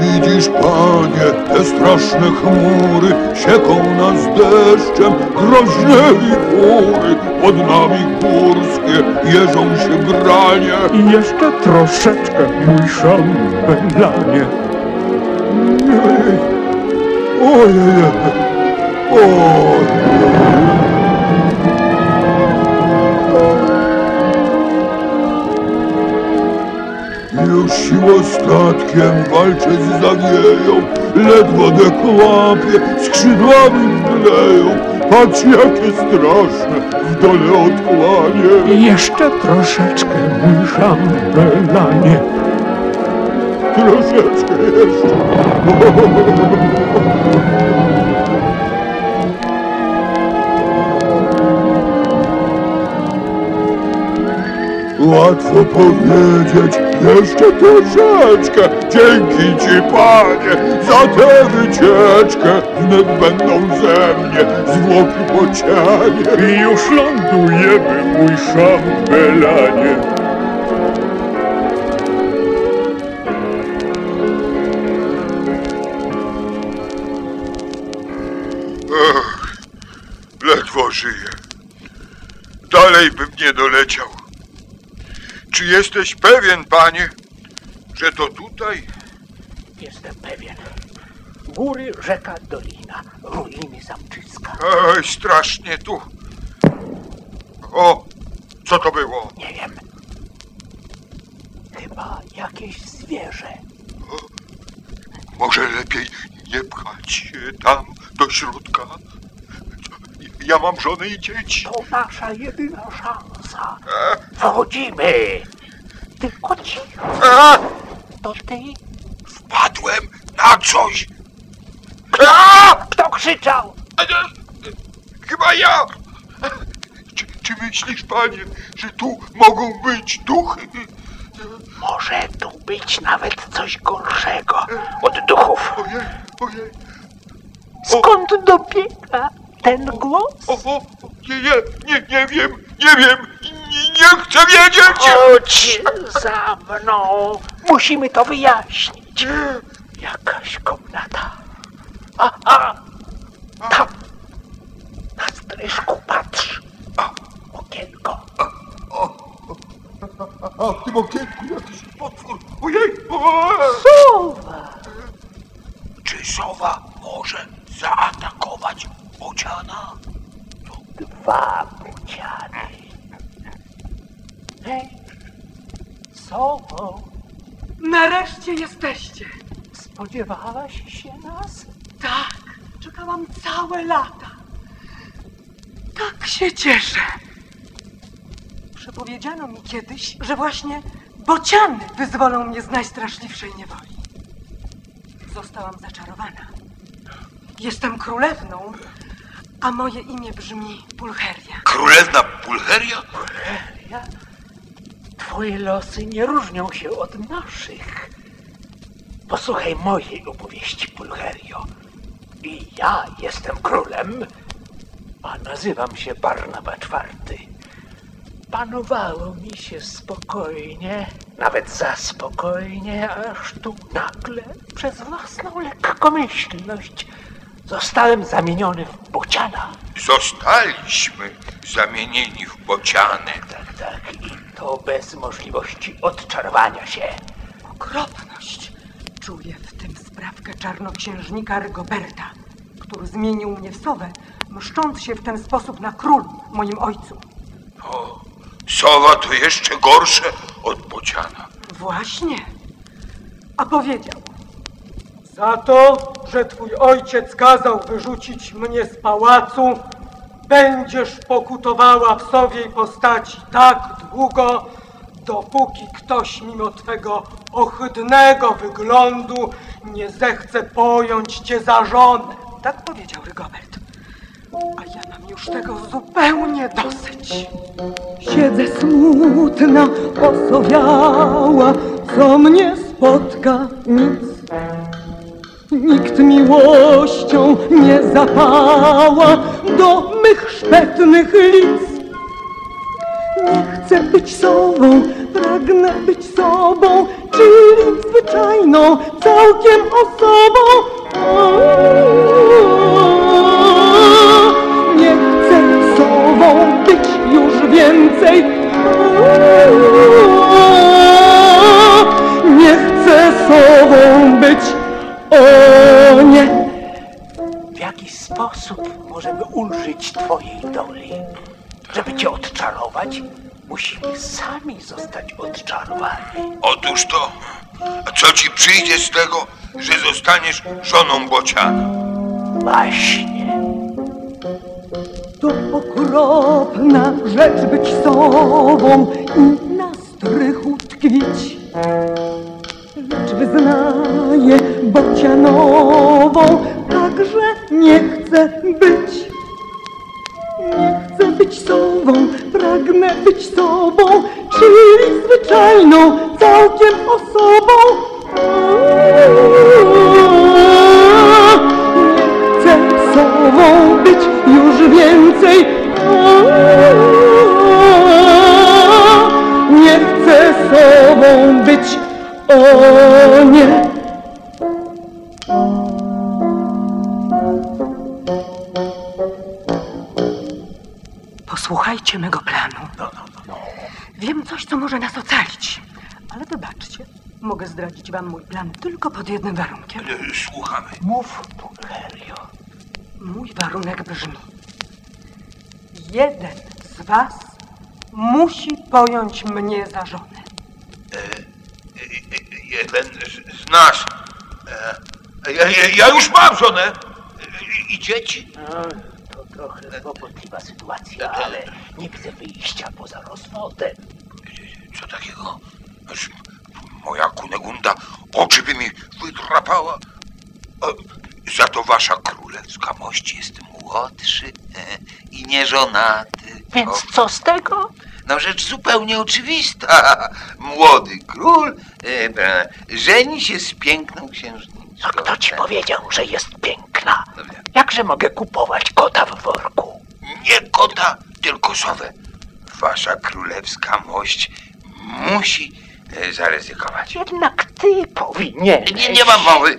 widzisz, panie, te straszne chmury sieką nas deszczem, groźne wichury, pod nami górskie jeżą się granie. I jeszcze troszeczkę, mój szambelanie. Ojej, ojej. Już siło statkiem walczę z zawieją, ledwo dekłapie, skrzydłami mleją. Patrz jakie straszne w dole odkłanie. Jeszcze troszeczkę, mój szambelanie. Troszeczkę jeszcze. Łatwo powiedzieć, jeszcze troszeczkę. Dzięki ci, panie, za tę wycieczkę. Wnet będą ze mnie zwłoki po cianie. I już lądujemy, mój szambelanie. Ledwo żyję. Dalej bym nie doleciał. Czy jesteś pewien, panie, że to tutaj? Jestem pewien. Góry, rzeka, dolina, ruiny zamczyska. Oj, strasznie tu. O, co to było? Nie wiem. Chyba jakieś zwierzę. Może lepiej nie pchać się tam do środka? Ja mam żonę i dzieci. To nasza jedyna szansa. Wchodzimy. Tylko cicho. To ty? wpadłem na coś. Kto krzyczał? chyba ja. Czy, czy myślisz, panie, że tu mogą być duchy? Może tu być nawet coś gorszego od duchów. Ojej, ojej. Skąd dobiega ten głos? O, o, nie, nie, nie, nie wiem, nie wiem, nie, chcę wiedzieć! Chodź za mną. Musimy to wyjaśnić. Jakaś komnata. A, a, tam. Na stryżku patrz. Okienko. A w tym okienku jakiś potwór, ojej! Sowa. Czy sowa może zaatakować bociana? Dwa buciany. Hej, Sowo, Nareszcie jesteście. spodziewałaś się nas? Tak, czekałam całe lata. Tak się cieszę. Przepowiedziano mi kiedyś, że właśnie bociany wyzwolą mnie z najstraszliwszej niewoli. Zostałam zaczarowana. Jestem królewną, a moje imię brzmi Pulcheria. Królewna Bulgaria? Twoje losy nie różnią się od naszych. Posłuchaj mojej opowieści, Pulcherio. I ja jestem królem, a nazywam się Barnaba IV. Panowało mi się spokojnie, nawet za spokojnie, aż tu nagle, przez własną lekkomyślność, zostałem zamieniony w bociana. Zostaliśmy zamienieni w bociany. Tak, tak, i to bez możliwości odczarowania się. Okropność. Czuję w tym sprawkę czarnoksiężnika Rygoberta, który zmienił mnie w sowę, mszcząc się w ten sposób na królu, moim ojcu. O, sowa to jeszcze gorsze od bociana. Właśnie. A powiedział. Za to, że twój ojciec kazał wyrzucić mnie z pałacu, będziesz pokutowała w sowiej postaci tak długo, dopóki ktoś mimo twego ohydnego wyglądu nie zechce pojąć cię za żonę. Tak powiedział Rygobert. A ja mam już tego zupełnie dosyć. Siedzę smutna, osowiała, co mnie spotka nic. Nikt miłością nie zapała do mych szpetnych lic. Nie chcę być sobą, pragnę być sobą, czyli zwyczajną, całkiem osobą. Nie chcę sobą być już więcej. Nie chcę sobą być. Sposób możemy ulżyć twojej doli? Żeby cię odczarować, musimy sami zostać odczarowani. Otóż to, co ci przyjdzie z tego, że zostaniesz żoną bociana? Właśnie. To okropna rzecz być sobą i na strychu tkwić. Lecz wyznaję bocianową, także nie chcę być. Nie chcę być sobą, pragnę być sobą, czyli zwyczajną, całkiem osobą. Nie chcę sobą być już więcej. Nie chcę sobą być, o nie. Posłuchajcie mego planu. No, no, no, no. Wiem coś, co może nas ocalić. Ale wybaczcie, mogę zdradzić wam mój plan tylko pod jednym warunkiem. Słuchamy. Mów, Pulcherio. Mój warunek brzmi: jeden z was musi pojąć mnie za żonę. Jeden z, z nas. E, ja, ja, ja już mam żonę e, i dzieci. No, to trochę kłopotliwa sytuacja, ale nie widzę wyjścia poza rozwodem. Co takiego? Aż moja Kunegunda oczy by mi wydrapała. Za to wasza królewska mość jest młodszy e, i nieżonaty. Więc O, co z tego? No rzecz zupełnie oczywista. Młody król e, e, żeni się z piękną księżniczką. A kto ci powiedział, że jest piękna? No. Jakże mogę kupować kota w worku? Nie kota, tylko sowę. Wasza królewska mość musi e, zaryzykować. Jednak ty powinieneś. Nie, nie mam mowy.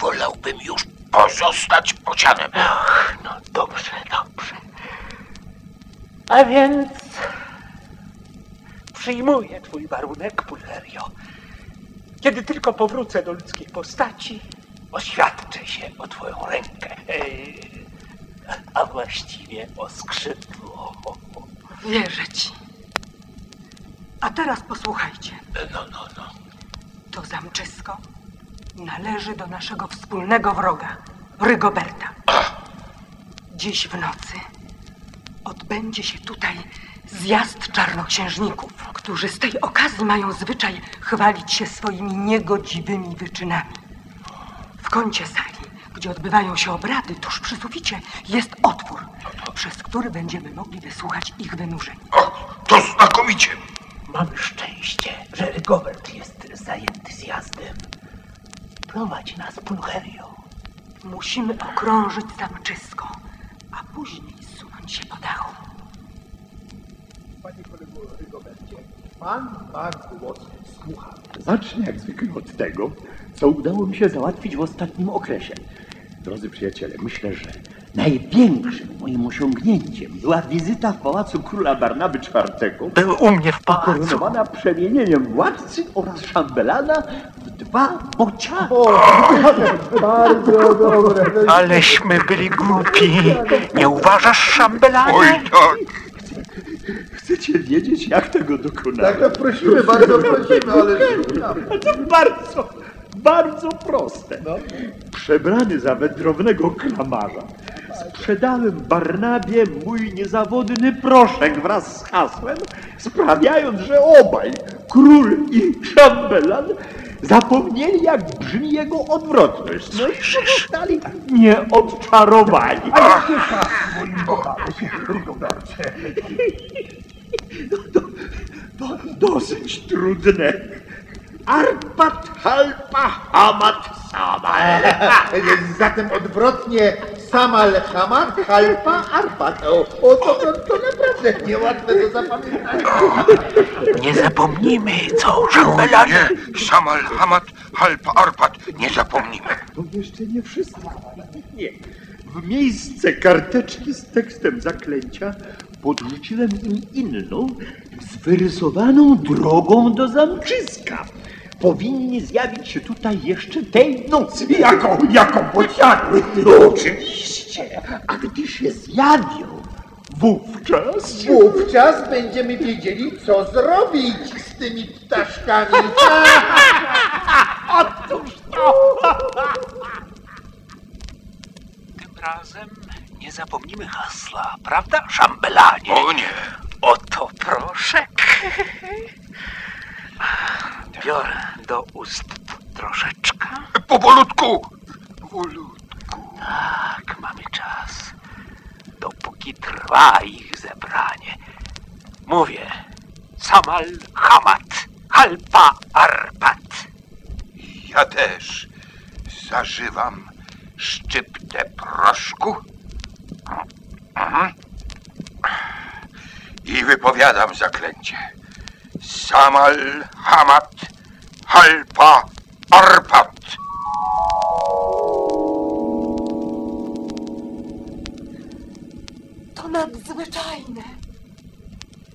Wolałbym już pozostać bocianem. Ach, no dobrze, dobrze. A więc przyjmuję twój warunek, Pulverio. Kiedy tylko powrócę do ludzkiej postaci, oświadczę się o twoją rękę. A właściwie o skrzydło. Wierzę ci. A teraz posłuchajcie. No, no, no. To zamczysko należy do naszego wspólnego wroga, Rygoberta. Dziś w nocy odbędzie się tutaj zjazd czarnoksiężników, którzy z tej okazji mają zwyczaj chwalić się swoimi niegodziwymi wyczynami. W kącie sali, gdzie odbywają się obrady, tuż przy suficie, jest otwór, przez który będziemy mogli wysłuchać ich wynurzeń. O, to znakomicie. Mamy szczęście, że Rigobert jest zajęty zjazdem. Prowadź nas, Pulcherio. Musimy okrążyć zamczysko, a później zsunąć się po dachu. Panie kolego Rygobercie, pan ma głos słucha. Zacznę jak zwykle od tego, co udało mi się załatwić w ostatnim okresie. Drodzy przyjaciele, myślę, że największym moim osiągnięciem była wizyta w pałacu króla Barnaby IV, Był u mnie w pałacu. ukoronowana przemienieniem władcy oraz szambelana w dwa bociany. Aleśmy byli głupi. Nie uważasz, szambelanie? Oj tak. Chcecie wiedzieć, jak tego dokonałem? Tak, prosimy, bardzo prosimy, ale To bardzo, bardzo proste. Przebrany za wędrownego kramarza, sprzedałem Barnabie mój niezawodny proszek wraz z hasłem, sprawiając, że obaj, król i szambelan, zapomnieli, jak brzmi jego odwrotność. No i zostali nieodczarowani. To, to dosyć trudne. Arpat halpa hamat sama. zatem odwrotnie Samal, Hamad, Halpa, Arpat. O, o to, to, to naprawdę niełatwe do zapamiętania. Nie zapomnimy, co, szambelanie? nie, Samal, Hamad, Halpa, Arpat, nie zapomnimy. To jeszcze nie wszystko. Nie. W miejsce karteczki z tekstem zaklęcia podrzuciłem im inną, z wyrysowaną drogą do zamczyska. Powinni zjawić się tutaj jeszcze tej nocy. Jaką, jaką bociany? No oczywiście. A gdy się zjawią, wówczas... Wówczas będziemy wiedzieli, co zrobić z tymi ptaszkami. Tym razem nie zapomnimy hasla, prawda, szambelanie? O nie, Oto proszek. Biorę do ust troszeczkę. powolutku, powolutku. Tak, mamy czas. Dopóki trwa ich zebranie. Mówię. Samal Hamat. Halpa Arpat. Ja też zażywam szczyptę proszku Mhm. i wypowiadam zaklęcie. Samal, Hamat, Halpa, Arpat. To nadzwyczajne.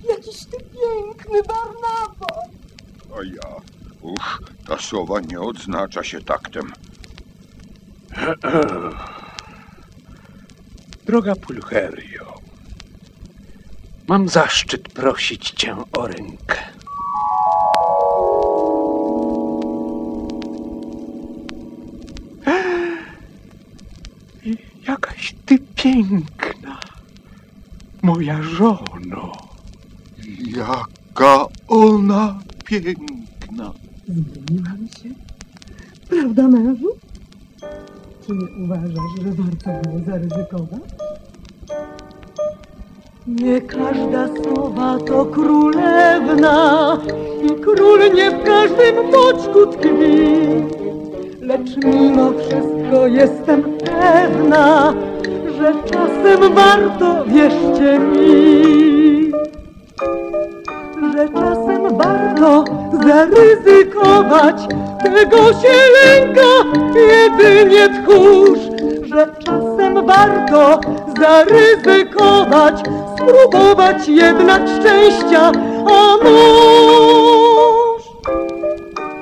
Jakiś ty piękny Barnabo. A ja, uch, ta słowa nie odznacza się taktem. Droga Pulcherio, mam zaszczyt prosić cię o rękę. Piękna, moja żono. Jaka ona piękna. Zmieniłam się? Prawda, mężu? Czy nie uważasz, że warto było zaryzykować? Nie każda sowa to królewna i król nie w każdym boczku tkwi. Lecz mimo wszystko jestem pewna, że czasem warto, wierzcie mi że czasem warto zaryzykować. Tego się lęka jedynie tchórz, że czasem warto zaryzykować, spróbować jednak szczęścia, a mąż.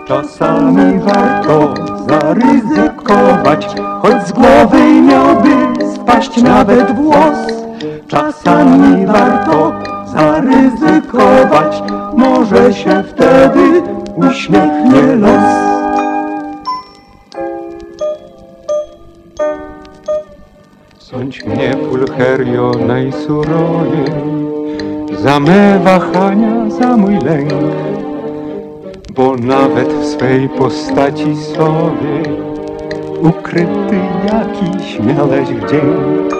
Czasami warto zaryzykować, choć z głowy miałby spaść nawet włos. Czasami warto zaryzykować, może się wtedy uśmiechnie los. Sądź mnie, Pulcherio, najsurowiej, za me wahania, za mój lęk bo nawet w swej postaci sobie ukryty jakiś miałeś wdzięk.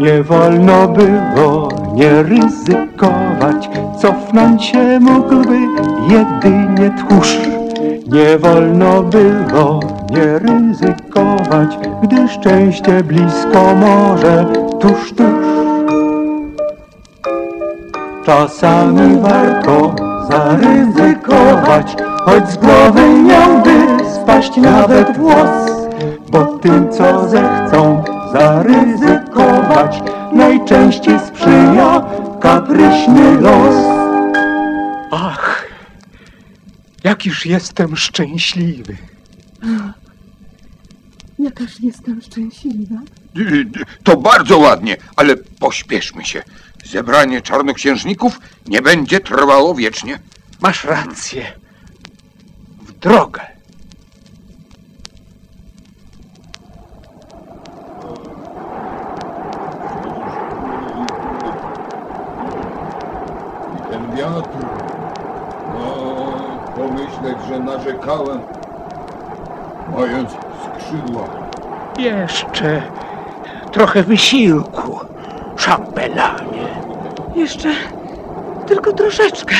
Nie wolno było nie ryzykować, cofnąć się mógłby jedynie tchórz. Nie wolno było nie ryzykować, gdy szczęście blisko może tuż, tuż. Czasami warto zaryzykować, choć z głowy miałby spaść nawet włos, bo tym, co zechcą zaryzykować, najczęściej sprzyja kapryśny los. Ach, jakiż jestem szczęśliwy. Jakaż jestem szczęśliwa. Y, To bardzo ładnie, ale pośpieszmy się. Zebranie czarnoksiężników nie będzie trwało wiecznie. Masz rację. W drogę. I ten wiatr. No, pomyśleć, że narzekałem, mając skrzydła. Jeszcze trochę wysiłku, szambelanie. Jeszcze tylko troszeczkę.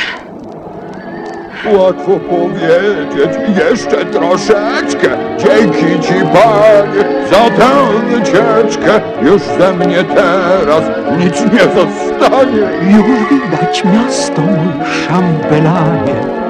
Łatwo powiedzieć, jeszcze troszeczkę. Dzięki ci, panie, za tę wycieczkę. Już ze mnie teraz nic nie zostanie. Już widać miasto, mój szambelanie.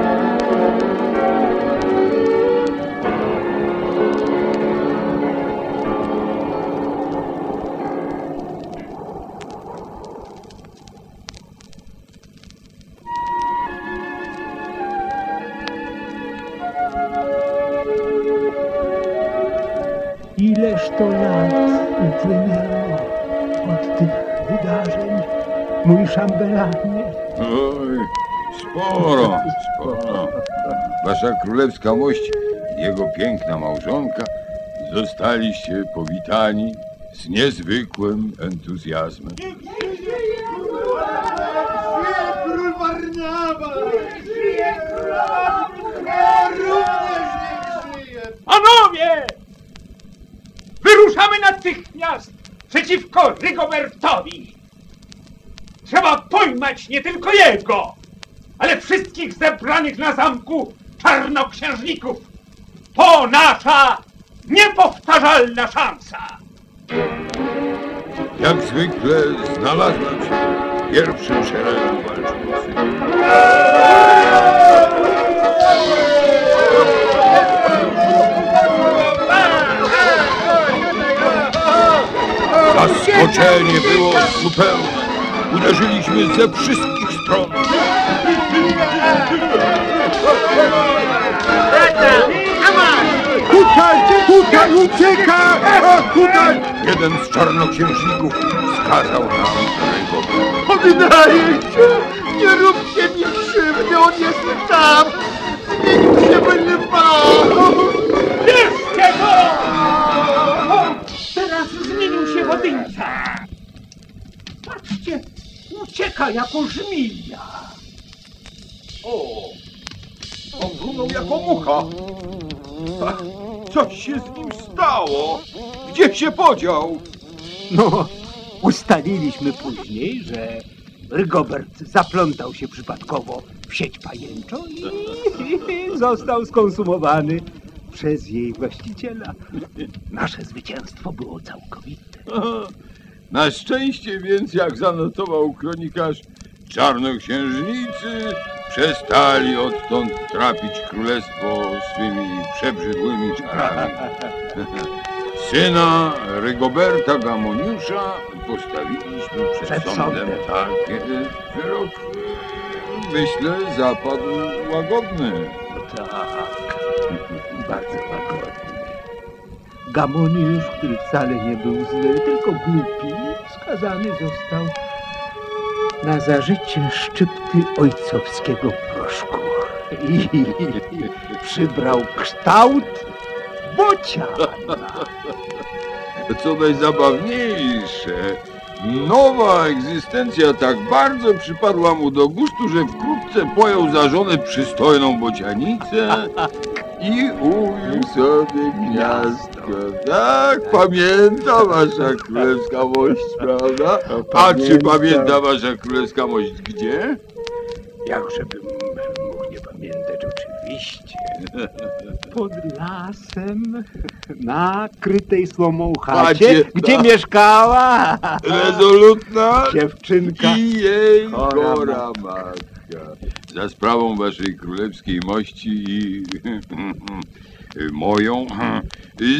Mój szambelanie. Oj, sporo, sporo. Wasza królewska mość, jego piękna małżonka, zostaliście powitani z niezwykłym entuzjazmem. Król! Panowie! Wyruszamy natychmiast przeciwko Rygobertowi. Pojmać nie tylko jego, ale wszystkich zebranych na zamku czarnoksiężników. To nasza niepowtarzalna szansa. Jak zwykle znalazłem się w pierwszym szeregu walczących. Zaskoczenie było zupełne. Uderzyliśmy ze wszystkich stron. Tutaj, tutaj ucieka! Tutaj! Jeden z czarnoksiężników wskazał nam rękowym. Poddaję się! Nie róbcie mi krzywdy, on jest tam! Zmienił się w lwa! Bierzcie go! Teraz zmienił się w odyńca. Ucieka jako żmija. O! Ogrunął jako mucha. Coś się z nim stało. Gdzie się podział? No, ustaliliśmy później, że Rygobert zaplątał się przypadkowo w sieć pajęczą i został skonsumowany przez jej właściciela. Nasze zwycięstwo było całkowite. Na szczęście więc, jak zanotował kronikarz, czarnoksiężnicy przestali odtąd trapić królestwo swymi przebrzydłymi czarami. Syna Rygoberta Gamoniusza postawiliśmy przed, Przed sądem. sądem. Tak, e, wyrok, e, myślę, zapadł łagodny. Tak, bardzo łagodnie. Gamoniusz, który wcale nie był zły, tylko głupi, skazany został na zażycie szczypty ojcowskiego proszku. I przybrał kształt bociana. Co najzabawniejsze, nowa egzystencja tak bardzo przypadła mu do gustu, że wkrótce pojął za żonę przystojną bocianicę i ujął sobie gniazdko. Tak, pamięta wasza królewska mość, prawda? A czy pamiętam. pamięta wasza królewska mość gdzie? Jakżebym mógł nie pamiętać, oczywiście. Pod lasem, na krytej słomą chacie, Chacie, gdzie tak. mieszkała Rezolutna dziewczynka. i jej Chora chora matka. Za sprawą waszej królewskiej mości i moją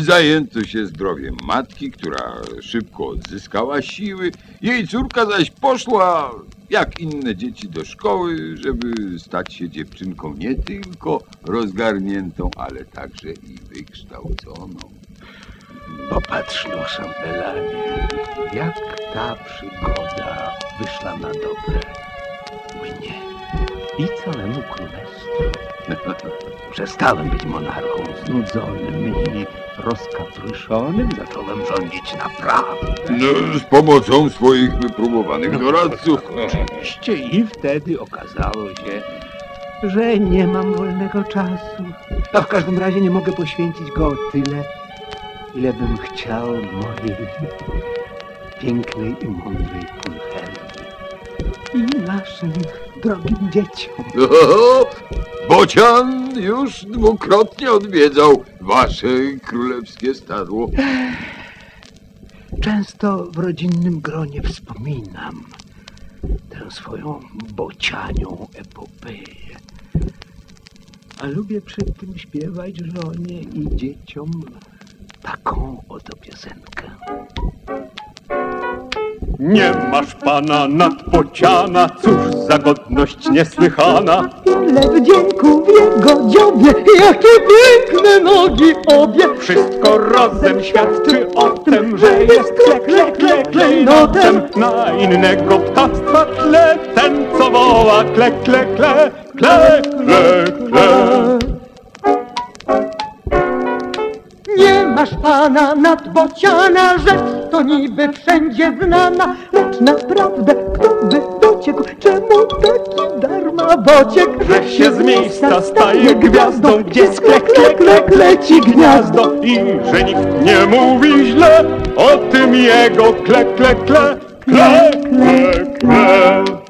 zajęto się zdrowiem matki, która szybko odzyskała siły. Jej córka zaś poszła, jak inne dzieci, do szkoły, żeby stać się dziewczynką nie tylko rozgarniętą, ale także i wykształconą. Popatrz no, szambelanie, jak ta przygoda wyszła na dobre mnie i całemu królestwu. Przestałem być monarchą znudzonym i rozkapryszonym, zacząłem rządzić naprawdę. No, z pomocą swoich wypróbowanych doradców. Oczywiście i wtedy okazało się, że nie mam wolnego czasu. A w każdym razie nie mogę poświęcić go tyle, ile bym chciał mojej pięknej i mądrej Pulcherii i naszym drogim dzieciom. Bocian już dwukrotnie odwiedzał wasze królewskie stadło. Często w rodzinnym gronie wspominam tę swoją bocianią epopeję. A lubię przy tym śpiewać żonie i dzieciom taką oto piosenkę. Nie masz pana nadpociana, cóż za godność niesłychana. Ile wdzięku w jego dziobie, jakie piękne nogi obie. Wszystko razem świadczy o tym, że jest kle, kle, kle, klejnotem. Na innego ptactwa tle, ten co woła kle, kle, kle, kle, kle, kle. Masz pana nadbociana, rzecz to niby wszędzie znana, lecz naprawdę kto by dociekł, czemu taki darma bociek, Że się z miejsca staje gwiazdą, gdzie sklek, klek, klek, leci gniazdo i że nikt nie mówi źle o tym jego kle, kle, kle, kle, kle.